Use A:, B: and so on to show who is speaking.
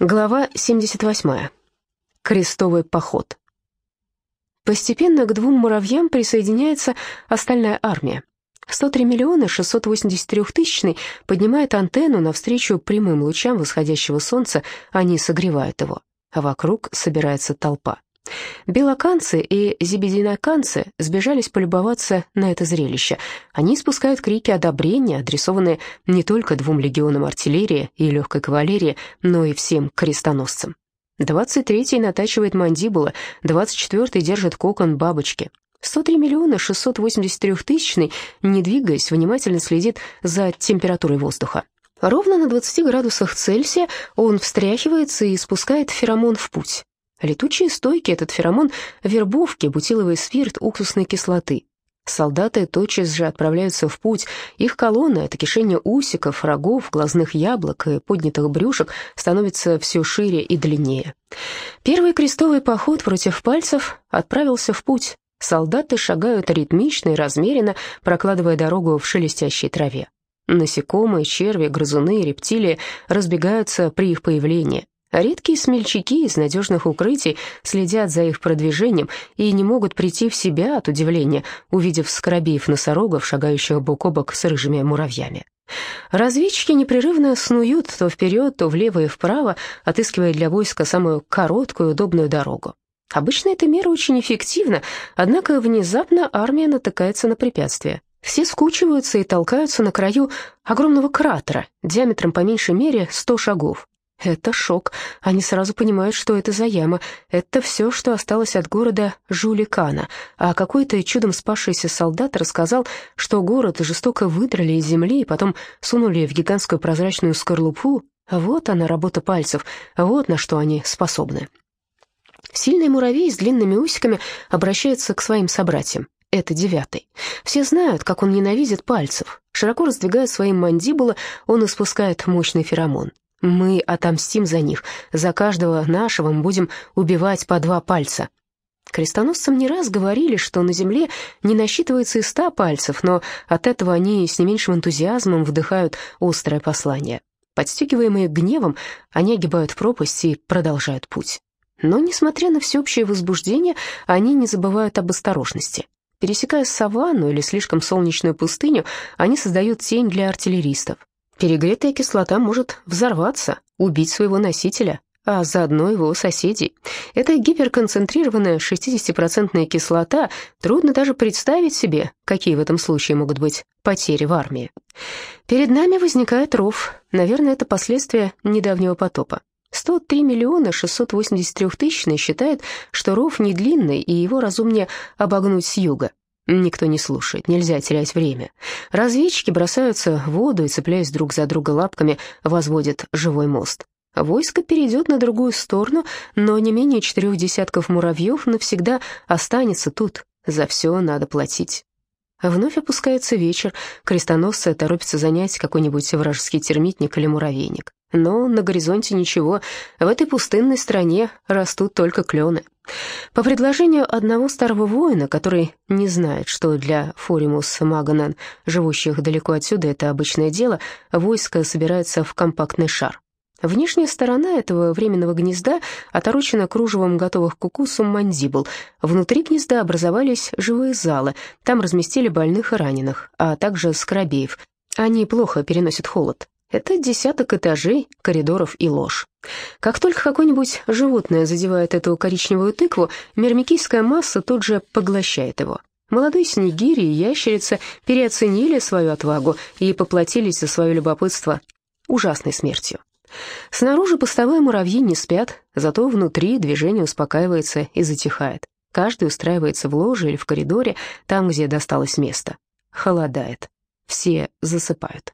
A: Глава 78. Крестовый поход. Постепенно к двум муравьям присоединяется остальная армия. 103 миллиона 683 тысячный поднимает антенну навстречу прямым лучам восходящего солнца, они согревают его, а вокруг собирается толпа. Белоканцы и зибединоканцы сбежались полюбоваться на это зрелище. Они спускают крики одобрения, адресованные не только двум легионам артиллерии и легкой кавалерии, но и всем крестоносцам. 23-й натачивает мандибулы, 24-й держит кокон бабочки. 103 миллиона 683 тысячный, не двигаясь, внимательно следит за температурой воздуха. Ровно на 20 градусах Цельсия он встряхивается и спускает феромон в путь. Летучие стойки — этот феромон вербовки, бутиловый спирт уксусной кислоты. Солдаты тотчас же отправляются в путь. Их колонны — это кишение усиков, рогов, глазных яблок и поднятых брюшек — становится все шире и длиннее. Первый крестовый поход против пальцев отправился в путь. Солдаты шагают ритмично и размеренно, прокладывая дорогу в шелестящей траве. Насекомые, черви, грызуны рептилии разбегаются при их появлении. Редкие смельчаки из надежных укрытий следят за их продвижением и не могут прийти в себя от удивления, увидев скоробеев-носорогов, шагающих бок о бок с рыжими муравьями. Разведчики непрерывно снуют то вперед, то влево и вправо, отыскивая для войска самую короткую удобную дорогу. Обычно эта мера очень эффективна, однако внезапно армия натыкается на препятствие. Все скучиваются и толкаются на краю огромного кратера, диаметром по меньшей мере 100 шагов. Это шок. Они сразу понимают, что это за яма. Это все, что осталось от города Жуликана. А какой-то чудом спасшийся солдат рассказал, что город жестоко выдрали из земли и потом сунули в гигантскую прозрачную скорлупу. Вот она, работа пальцев, вот на что они способны. Сильный муравей с длинными усиками обращается к своим собратьям. Это девятый. Все знают, как он ненавидит пальцев. Широко раздвигая свои мандибулы, он испускает мощный феромон. Мы отомстим за них. За каждого нашего мы будем убивать по два пальца. Крестоносцам не раз говорили, что на земле не насчитывается и ста пальцев, но от этого они с не меньшим энтузиазмом вдыхают острое послание. Подстегиваемые гневом, они огибают пропасть и продолжают путь. Но, несмотря на всеобщее возбуждение, они не забывают об осторожности. Пересекая саванну или слишком солнечную пустыню, они создают тень для артиллеристов. Перегретая кислота может взорваться, убить своего носителя, а заодно его соседей. Эта гиперконцентрированная 60% кислота, трудно даже представить себе, какие в этом случае могут быть потери в армии. Перед нами возникает ров, наверное, это последствия недавнего потопа. 103 миллиона 683 тысячные считают, что ров не длинный и его разумнее обогнуть с юга. Никто не слушает, нельзя терять время. Разведчики бросаются в воду и, цепляясь друг за друга лапками, возводят живой мост. Войско перейдет на другую сторону, но не менее четырех десятков муравьев навсегда останется тут. За все надо платить. Вновь опускается вечер, крестоносцы торопятся занять какой-нибудь вражеский термитник или муравейник. Но на горизонте ничего, в этой пустынной стране растут только клены. По предложению одного старого воина, который не знает, что для Форимус Маганан, живущих далеко отсюда, это обычное дело, войско собирается в компактный шар. Внешняя сторона этого временного гнезда оторочена кружевом готовых кукусум мандибул. Внутри гнезда образовались живые залы, там разместили больных и раненых, а также скоробеев. Они плохо переносят холод. Это десяток этажей, коридоров и ложь. Как только какое-нибудь животное задевает эту коричневую тыкву, мермикийская масса тут же поглощает его. Молодые снегири и ящерицы переоценили свою отвагу и поплатились за свое любопытство ужасной смертью. Снаружи постовые муравьи не спят, зато внутри движение успокаивается и затихает. Каждый устраивается в ложе или в коридоре, там, где досталось место. Холодает. Все засыпают.